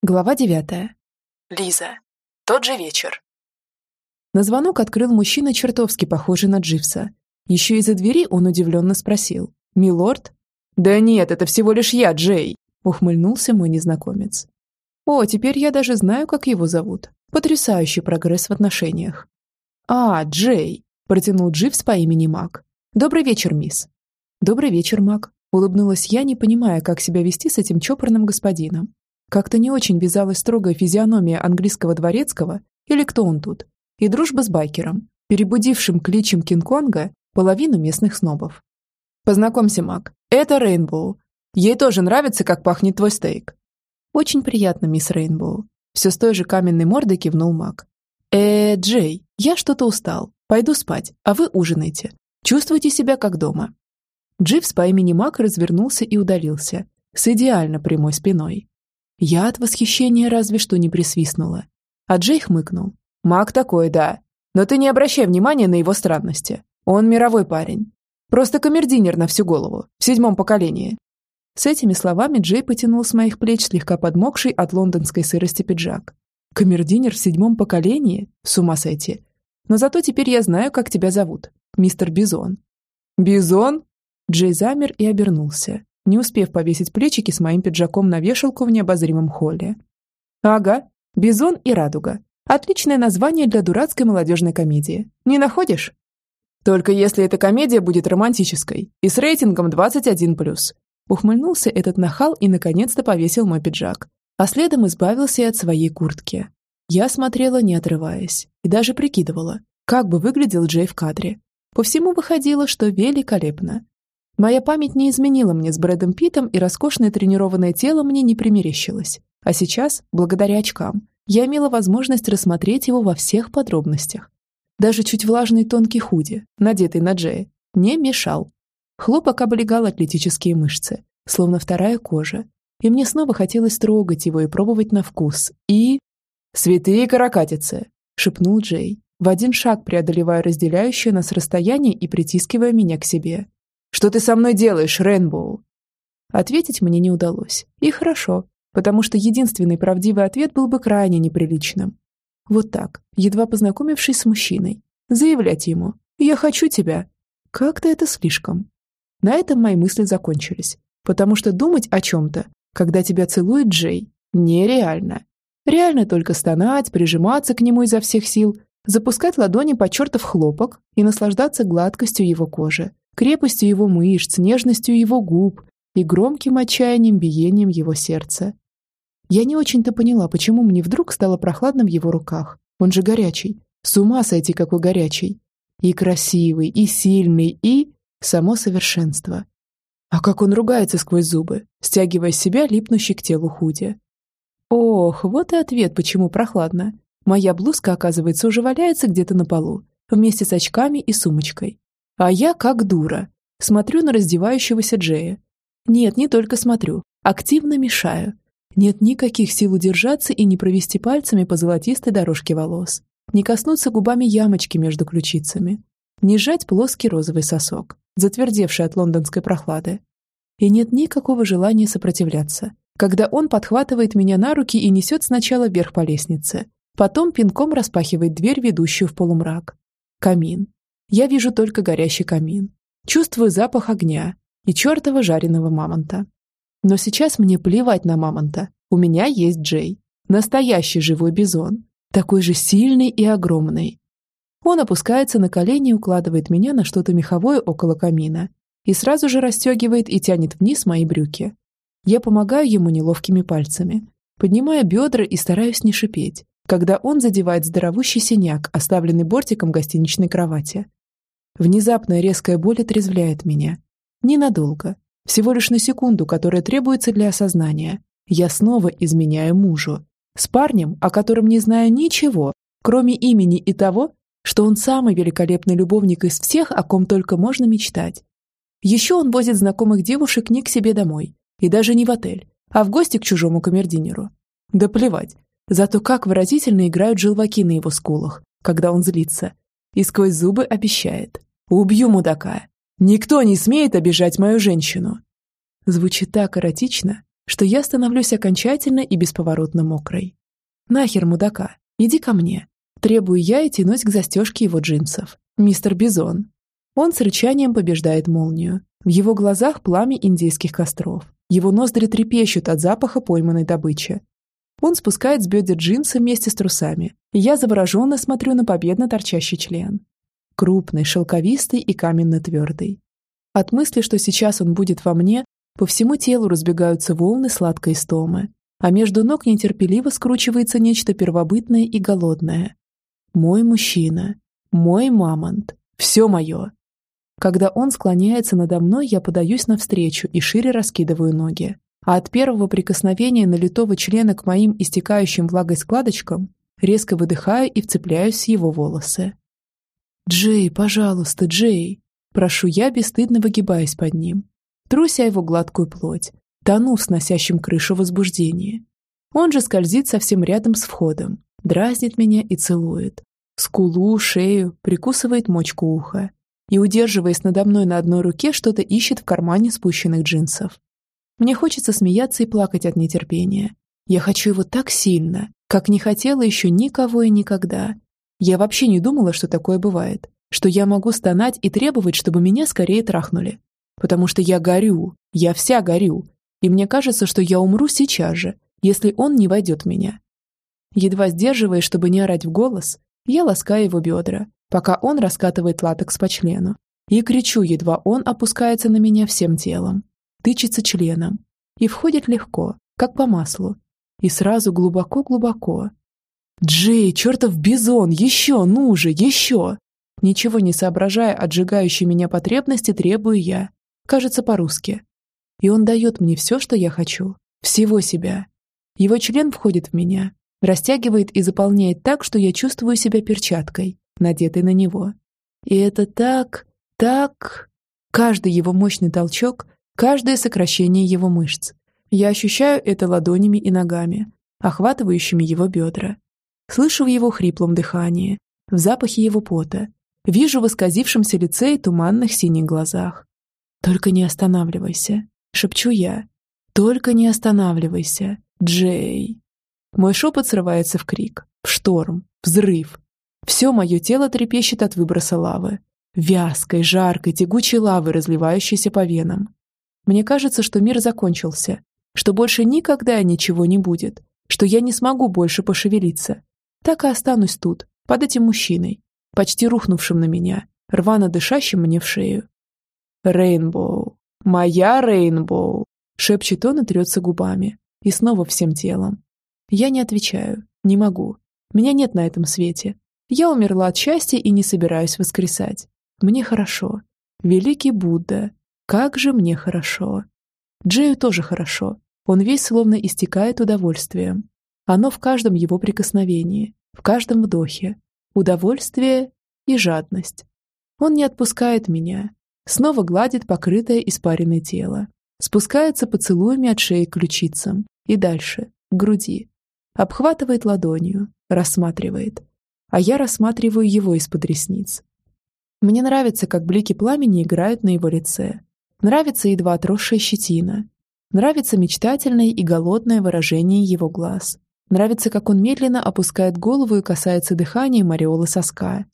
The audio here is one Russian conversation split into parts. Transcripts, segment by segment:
Глава девятая. Лиза. Тот же вечер. На звонок открыл мужчина, чертовски похожий на Дживса. Еще из-за двери он удивленно спросил. «Милорд?» «Да нет, это всего лишь я, Джей», — ухмыльнулся мой незнакомец. «О, теперь я даже знаю, как его зовут. Потрясающий прогресс в отношениях». «А, Джей», — протянул Дживс по имени Мак. «Добрый вечер, мисс». «Добрый вечер, Мак», — улыбнулась я, не понимая, как себя вести с этим чопорным господином. Как-то не очень вязалась строгая физиономия английского дворецкого, или кто он тут, и дружба с байкером, перебудившим кличем Кинг-Конга половину местных снобов. «Познакомься, Мак, это Рейнбоу. Ей тоже нравится, как пахнет твой стейк». «Очень приятно, мисс Рейнбоу». Все с той же каменной мордой кивнул Мак. «Э, Джей, я что-то устал. Пойду спать, а вы ужинайте. Чувствуйте себя как дома». Дживс по имени Мак развернулся и удалился, с идеально прямой спиной. Я от восхищения разве что не присвистнула. А Джей хмыкнул. «Маг такой, да. Но ты не обращай внимания на его странности. Он мировой парень. Просто камердинер на всю голову, в седьмом поколении». С этими словами Джей потянул с моих плеч слегка подмокший от лондонской сырости пиджак. «Камердинер в седьмом поколении? С ума сойти. Но зато теперь я знаю, как тебя зовут. Мистер Бизон». «Бизон?» Джей замер и обернулся не успев повесить плечики с моим пиджаком на вешалку в необозримом холле. Ага, «Бизон и радуга». Отличное название для дурацкой молодежной комедии. Не находишь? Только если эта комедия будет романтической и с рейтингом 21+. Ухмыльнулся этот нахал и наконец-то повесил мой пиджак, а следом избавился и от своей куртки. Я смотрела, не отрываясь, и даже прикидывала, как бы выглядел Джей в кадре. По всему выходило, что великолепно. Моя память не изменила мне с Брэдом Питом, и роскошное тренированное тело мне не примерещилось. А сейчас, благодаря очкам, я имела возможность рассмотреть его во всех подробностях. Даже чуть влажный тонкий худи, надетый на Джея, не мешал. Хлопок облегал атлетические мышцы, словно вторая кожа. И мне снова хотелось трогать его и пробовать на вкус. И... «Святые каракатицы!» — шепнул Джей, в один шаг преодолевая разделяющее нас расстояние и притискивая меня к себе. Что ты со мной делаешь, Ренбоу?» Ответить мне не удалось. И хорошо, потому что единственный правдивый ответ был бы крайне неприличным. Вот так, едва познакомившись с мужчиной, заявлять ему «Я хочу тебя». Как-то это слишком. На этом мои мысли закончились, потому что думать о чем-то, когда тебя целует Джей, нереально. Реально только стонать, прижиматься к нему изо всех сил, запускать ладони по чертов хлопок и наслаждаться гладкостью его кожи, крепостью его мышц, нежностью его губ и громким отчаянием биением его сердца. Я не очень-то поняла, почему мне вдруг стало прохладно в его руках. Он же горячий. С ума сойти, какой горячий. И красивый, и сильный, и... само совершенство. А как он ругается сквозь зубы, стягивая себя липнущий к телу худи. Ох, вот и ответ, почему прохладно. Моя блузка, оказывается, уже валяется где-то на полу, вместе с очками и сумочкой. А я как дура. Смотрю на раздевающегося Джея. Нет, не только смотрю. Активно мешаю. Нет никаких сил удержаться и не провести пальцами по золотистой дорожке волос. Не коснуться губами ямочки между ключицами. Не сжать плоский розовый сосок, затвердевший от лондонской прохлады. И нет никакого желания сопротивляться, когда он подхватывает меня на руки и несет сначала вверх по лестнице, потом пинком распахивает дверь, ведущую в полумрак. Камин. Я вижу только горящий камин. Чувствую запах огня и чертова жареного мамонта. Но сейчас мне плевать на мамонта. У меня есть Джей. Настоящий живой бизон. Такой же сильный и огромный. Он опускается на колени и укладывает меня на что-то меховое около камина. И сразу же расстегивает и тянет вниз мои брюки. Я помогаю ему неловкими пальцами. Поднимаю бедра и стараюсь не шипеть, когда он задевает здоровущий синяк, оставленный бортиком гостиничной кровати. Внезапная резкая боль отрезвляет меня. Ненадолго. Всего лишь на секунду, которая требуется для осознания. Я снова изменяю мужу. С парнем, о котором не знаю ничего, кроме имени и того, что он самый великолепный любовник из всех, о ком только можно мечтать. Еще он возит знакомых девушек не к себе домой, и даже не в отель, а в гости к чужому камердинеру. Да плевать. Зато как выразительно играют желваки на его скулах, когда он злится. И сквозь зубы обещает. Убью мудака. Никто не смеет обижать мою женщину. Звучит так эротично, что я становлюсь окончательно и бесповоротно мокрой. «Нахер, мудака, иди ко мне!» Требую я и тянусь к застежке его джинсов. «Мистер Бизон!» Он с рычанием побеждает молнию. В его глазах пламя индейских костров. Его ноздри трепещут от запаха пойманной добычи. Он спускает с бедер джинсы вместе с трусами, я завороженно смотрю на победно торчащий член. Крупный, шелковистый и каменно-твердый. От мысли, что сейчас он будет во мне, по всему телу разбегаются волны сладкой стомы, а между ног нетерпеливо скручивается нечто первобытное и голодное. Мой мужчина, мой мамонт, все мое. Когда он склоняется надо мной, я подаюсь навстречу и шире раскидываю ноги. А от первого прикосновения налитого члена к моим истекающим влагой складочкам резко выдыхаю и вцепляюсь в его волосы. «Джей, пожалуйста, Джей!» Прошу я, бесстыдно выгибаясь под ним. Труся его гладкую плоть, тону в сносящем крышу возбуждении. Он же скользит совсем рядом с входом, дразнит меня и целует. Скулу, шею, прикусывает мочку уха и, удерживаясь надо мной на одной руке, что-то ищет в кармане спущенных джинсов. Мне хочется смеяться и плакать от нетерпения. Я хочу его так сильно, как не хотела еще никого и никогда. Я вообще не думала, что такое бывает, что я могу стонать и требовать, чтобы меня скорее трахнули. Потому что я горю, я вся горю, и мне кажется, что я умру сейчас же, если он не войдет в меня. Едва сдерживаясь, чтобы не орать в голос, я ласкаю его бедра, пока он раскатывает латекс по члену. И кричу, едва он опускается на меня всем телом, тычется членом. И входит легко, как по маслу. И сразу глубоко-глубоко. «Джей, чертов бизон, еще, ну же, еще!» Ничего не соображая отжигающей меня потребности, требую я. Кажется, по-русски. И он дает мне все, что я хочу. Всего себя. Его член входит в меня, растягивает и заполняет так, что я чувствую себя перчаткой, надетой на него. И это так, так... Каждый его мощный толчок, каждое сокращение его мышц. Я ощущаю это ладонями и ногами, охватывающими его бедра. Слышу в его хриплом дыхании, в запахе его пота, вижу в исказившемся лице и туманных синих глазах. «Только не останавливайся», — шепчу я. «Только не останавливайся, Джей». Мой шепот срывается в крик, в шторм, взрыв, все мое тело трепещет от выброса лавы. Вязкой, жаркой, тягучей лавы, разливающейся по венам. Мне кажется, что мир закончился, что больше никогда ничего не будет, что я не смогу больше пошевелиться. Так и останусь тут, под этим мужчиной, почти рухнувшим на меня, рвано дышащим мне в шею. «Рейнбоу! Моя Рейнбоу!» шепчет он и трется губами, и снова всем телом. Я не отвечаю, не могу. Меня нет на этом свете, я умерла от счастья и не собираюсь воскресать. Мне хорошо. Великий Будда, как же мне хорошо. Джею тоже хорошо. Он весь словно истекает удовольствием. Оно в каждом его прикосновении, в каждом вдохе. Удовольствие и жадность. Он не отпускает меня. Снова гладит покрытое испаренное тело. Спускается поцелуями от шеи к ключицам. И дальше, к груди. Обхватывает ладонью, рассматривает а я рассматриваю его из-под ресниц. Мне нравится, как блики пламени играют на его лице. Нравится едва отросшая щетина. Нравится мечтательное и голодное выражение его глаз. Нравится, как он медленно опускает голову и касается дыхания ореолы соска.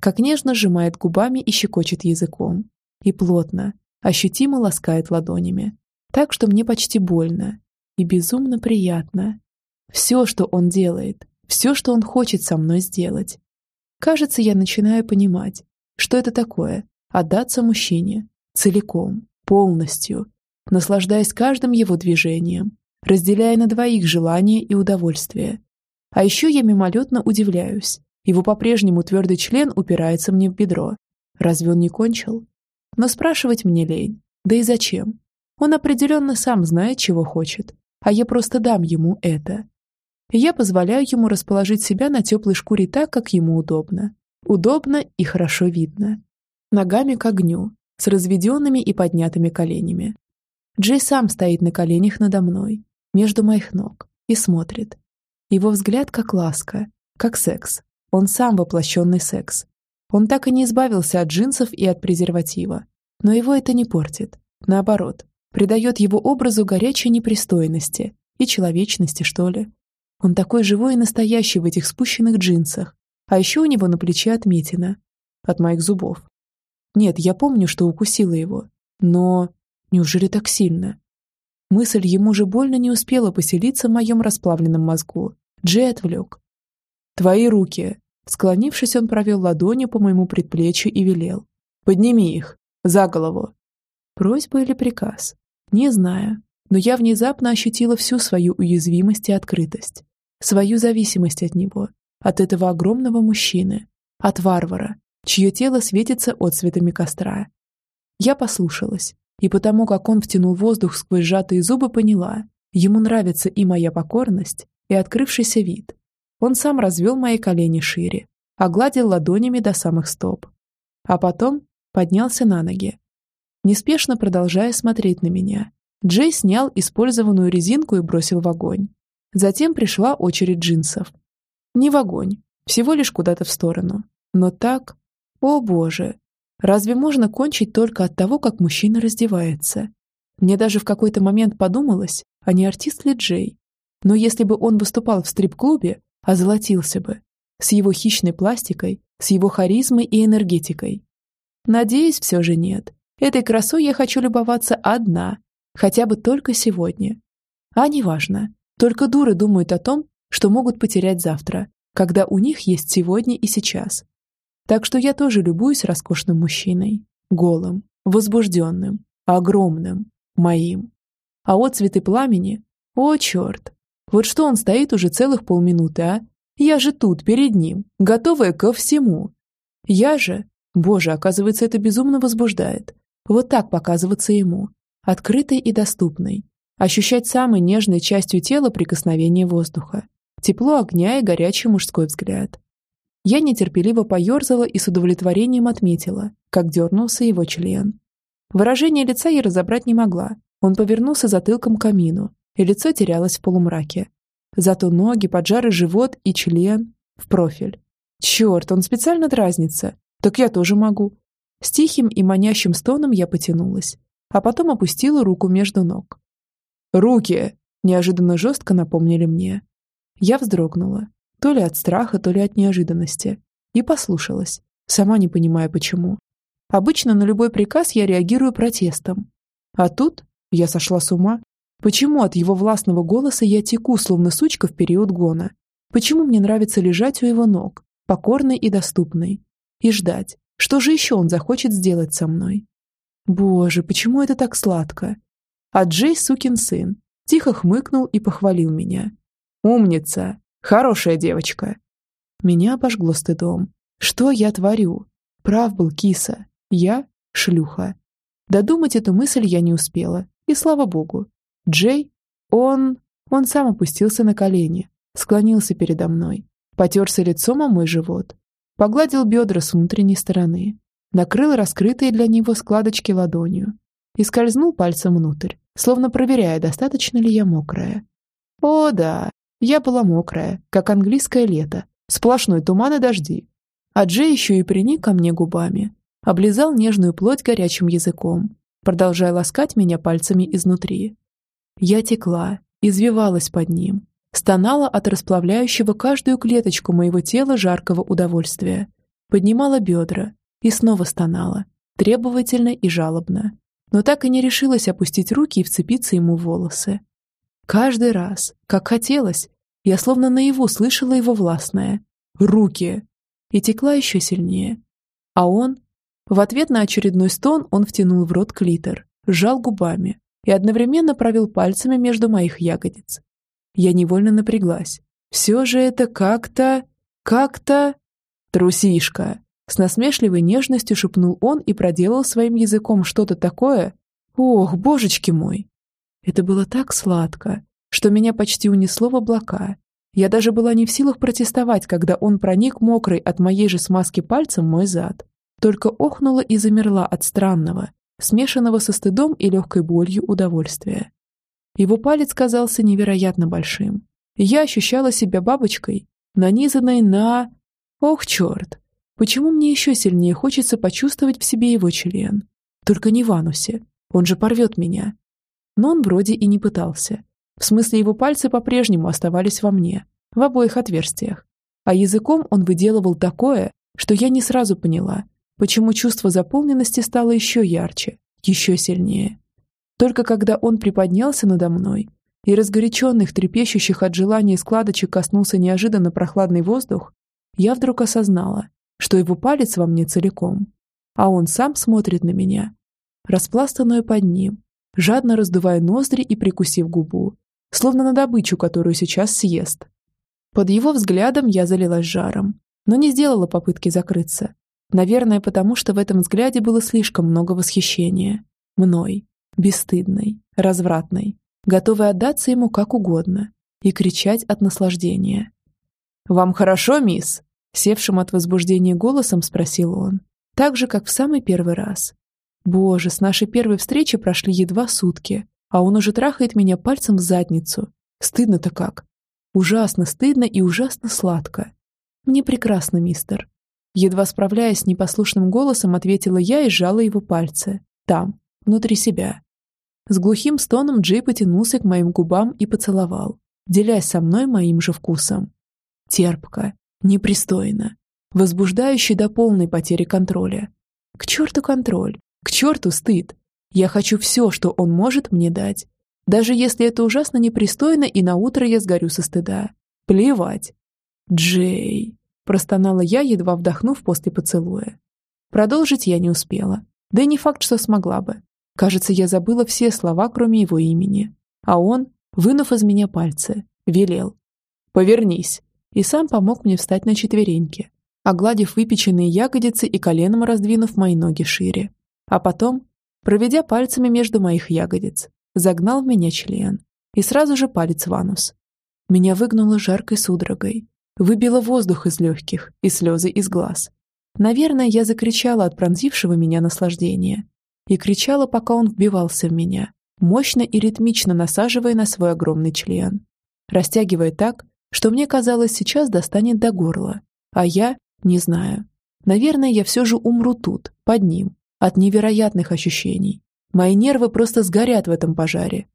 Как нежно сжимает губами и щекочет языком. И плотно, ощутимо ласкает ладонями. Так, что мне почти больно. И безумно приятно. Все, что он делает, все, что он хочет со мной сделать. Кажется, я начинаю понимать, что это такое – отдаться мужчине, целиком, полностью, наслаждаясь каждым его движением, разделяя на двоих желания и удовольствие. А еще я мимолетно удивляюсь. Его по-прежнему твердый член упирается мне в бедро. Разве он не кончил? Но спрашивать мне лень. Да и зачем? Он определенно сам знает, чего хочет. А я просто дам ему это я позволяю ему расположить себя на теплой шкуре так, как ему удобно. Удобно и хорошо видно. Ногами к огню, с разведенными и поднятыми коленями. Джей сам стоит на коленях надо мной, между моих ног, и смотрит. Его взгляд как ласка, как секс. Он сам воплощенный секс. Он так и не избавился от джинсов и от презерватива. Но его это не портит. Наоборот, придает его образу горячей непристойности и человечности, что ли. Он такой живой и настоящий в этих спущенных джинсах, а еще у него на плече отметина. От моих зубов. Нет, я помню, что укусила его. Но неужели так сильно? Мысль ему же больно не успела поселиться в моем расплавленном мозгу. Джей отвлек. «Твои руки!» Склонившись, он провел ладонью по моему предплечью и велел. «Подними их! За голову!» Просьба или приказ? Не знаю, но я внезапно ощутила всю свою уязвимость и открытость, свою зависимость от него, от этого огромного мужчины, от варвара, чье тело светится отцветами костра. Я послушалась, и потому как он втянул воздух сквозь сжатые зубы, поняла, ему нравится и моя покорность, и открывшийся вид. Он сам развел мои колени шире, огладил ладонями до самых стоп. А потом поднялся на ноги. Неспешно продолжая смотреть на меня, Джей снял использованную резинку и бросил в огонь. Затем пришла очередь джинсов. Не в огонь, всего лишь куда-то в сторону. Но так... О боже! Разве можно кончить только от того, как мужчина раздевается? Мне даже в какой-то момент подумалось, а не артист ли Джей? Но если бы он выступал в стрип-клубе, озолотился бы. С его хищной пластикой, с его харизмой и энергетикой. Надеюсь, все же нет. Этой красой я хочу любоваться одна, хотя бы только сегодня. А неважно. Только дуры думают о том, что могут потерять завтра, когда у них есть сегодня и сейчас. Так что я тоже любуюсь роскошным мужчиной. Голым, возбужденным, огромным, моим. А отцветы пламени? О, черт! Вот что он стоит уже целых полминуты, а? Я же тут, перед ним, готовая ко всему. Я же... Боже, оказывается, это безумно возбуждает. Вот так показываться ему. Открытой и доступной. Ощущать самой нежной частью тела прикосновение воздуха. Тепло огня и горячий мужской взгляд. Я нетерпеливо поерзала и с удовлетворением отметила, как дернулся его член. Выражение лица я разобрать не могла. Он повернулся затылком к камину, и лицо терялось в полумраке. Зато ноги, поджарый живот и член в профиль. Черт, он специально дразнится. Так я тоже могу. С тихим и манящим стоном я потянулась, а потом опустила руку между ног. «Руки!» – неожиданно жестко напомнили мне. Я вздрогнула, то ли от страха, то ли от неожиданности, и послушалась, сама не понимая почему. Обычно на любой приказ я реагирую протестом. А тут я сошла с ума. Почему от его властного голоса я теку, словно сучка в период гона? Почему мне нравится лежать у его ног, покорной и доступной, и ждать, что же еще он захочет сделать со мной? Боже, почему это так сладко? А Джей, сукин сын, тихо хмыкнул и похвалил меня. «Умница! Хорошая девочка!» Меня обожгло стыдом. Что я творю? Прав был киса. Я — шлюха. Додумать эту мысль я не успела. И слава богу. Джей, он... Он сам опустился на колени, склонился передо мной, потерся лицом о мой живот, погладил бедра с внутренней стороны, накрыл раскрытые для него складочки ладонью и скользнул пальцем внутрь, словно проверяя, достаточно ли я мокрая. О, да, я была мокрая, как английское лето, сплошной туман и дожди. А Джей еще и приник ко мне губами, облизал нежную плоть горячим языком, продолжая ласкать меня пальцами изнутри. Я текла, извивалась под ним, стонала от расплавляющего каждую клеточку моего тела жаркого удовольствия, поднимала бедра и снова стонала, требовательно и жалобно, но так и не решилась опустить руки и вцепиться ему в волосы. Каждый раз, как хотелось, я словно наяву слышала его властное «Руки!» и текла еще сильнее. А он... В ответ на очередной стон он втянул в рот клитор, сжал губами и одновременно провел пальцами между моих ягодиц. Я невольно напряглась. Все же это как-то... как-то... Трусишка! С насмешливой нежностью шепнул он и проделал своим языком что-то такое. Ох, божечки мой! Это было так сладко, что меня почти унесло в облака. Я даже была не в силах протестовать, когда он проник мокрый от моей же смазки пальцем мой зад. Только охнула и замерла от странного, смешанного со стыдом и легкой болью удовольствия. Его палец казался невероятно большим. Я ощущала себя бабочкой, нанизанной на... Ох, черт! Почему мне еще сильнее хочется почувствовать в себе его член? Только не в анусе. Он же порвет меня. Но он вроде и не пытался. В смысле, его пальцы по-прежнему оставались во мне, в обоих отверстиях. А языком он выделывал такое, что я не сразу поняла, почему чувство заполненности стало еще ярче, еще сильнее. Только когда он приподнялся надо мной, и разгоряченных, трепещущих от желания складочек коснулся неожиданно прохладный воздух, я вдруг осознала, что его палец во мне целиком, а он сам смотрит на меня, распластанную под ним, жадно раздувая ноздри и прикусив губу, словно на добычу, которую сейчас съест. Под его взглядом я залилась жаром, но не сделала попытки закрыться. Наверное, потому что в этом взгляде было слишком много восхищения. Мной, бесстыдной, развратной, готовой отдаться ему как угодно и кричать от наслаждения. «Вам хорошо, мисс?» Севшим от возбуждения голосом спросил он. Так же, как в самый первый раз. Боже, с нашей первой встречи прошли едва сутки, а он уже трахает меня пальцем в задницу. Стыдно-то как. Ужасно стыдно и ужасно сладко. Мне прекрасно, мистер. Едва справляясь с непослушным голосом, ответила я и сжала его пальцы. Там, внутри себя. С глухим стоном Джей потянулся к моим губам и поцеловал, делясь со мной моим же вкусом. Терпко, непристойно, возбуждающий до полной потери контроля. К черту контроль, к черту стыд. Я хочу все, что он может мне дать. Даже если это ужасно непристойно, и на утро я сгорю со стыда. Плевать. Джей, простонала я, едва вдохнув после поцелуя. Продолжить я не успела. Да и не факт, что смогла бы. Кажется, я забыла все слова, кроме его имени. А он, вынув из меня пальцы, велел. «Повернись!» И сам помог мне встать на четвереньки, огладив выпеченные ягодицы и коленом раздвинув мои ноги шире. А потом, проведя пальцами между моих ягодиц, загнал в меня член. И сразу же палец в анус. Меня выгнуло жаркой судорогой, выбило воздух из легких и слезы из глаз. Наверное, я закричала от пронзившего меня наслаждения, и кричала, пока он вбивался в меня, мощно и ритмично насаживая на свой огромный член. Растягивая так, что мне казалось, сейчас достанет до горла. А я не знаю. Наверное, я все же умру тут, под ним, от невероятных ощущений. Мои нервы просто сгорят в этом пожаре.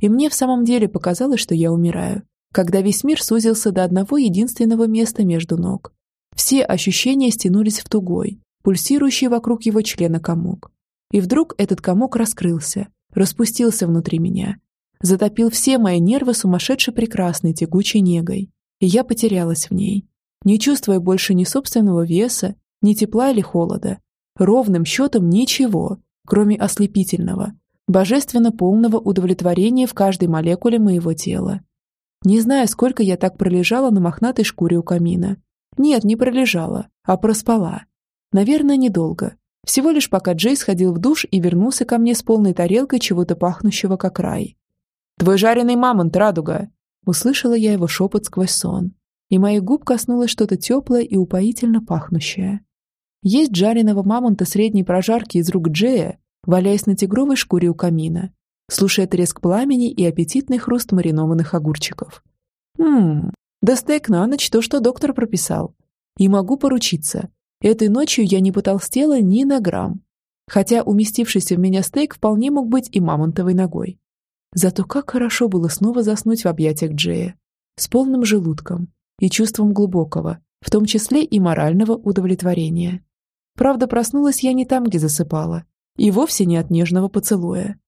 И мне в самом деле показалось, что я умираю, когда весь мир сузился до одного единственного места между ног. Все ощущения стянулись в тугой, пульсирующий вокруг его члена комок. И вдруг этот комок раскрылся, распустился внутри меня, затопил все мои нервы сумасшедшей прекрасной тягучей негой, и я потерялась в ней, не чувствуя больше ни собственного веса, ни тепла или холода, ровным счетом ничего, кроме ослепительного, божественно полного удовлетворения в каждой молекуле моего тела. Не знаю, сколько я так пролежала на мохнатой шкуре у камина. Нет, не пролежала, а проспала. Наверное, недолго, всего лишь пока Джей сходил в душ и вернулся ко мне с полной тарелкой чего-то пахнущего как рай. «Твой жареный мамонт, радуга!» Услышала я его шепот сквозь сон, и моих губ коснулось что-то теплое и упоительно пахнущее. Есть жареного мамонта средней прожарки из рук Джея, валяясь на тигровой шкуре у камина, слушая треск пламени и аппетитный хруст маринованных огурчиков. Ммм, да стейк на ночь то, что доктор прописал. И могу поручиться, Этой ночью я не потолстела ни на грамм, хотя уместившийся в меня стейк вполне мог быть и мамонтовой ногой. Зато как хорошо было снова заснуть в объятиях Джея, с полным желудком и чувством глубокого, в том числе и морального удовлетворения. Правда, проснулась я не там, где засыпала, и вовсе не от нежного поцелуя.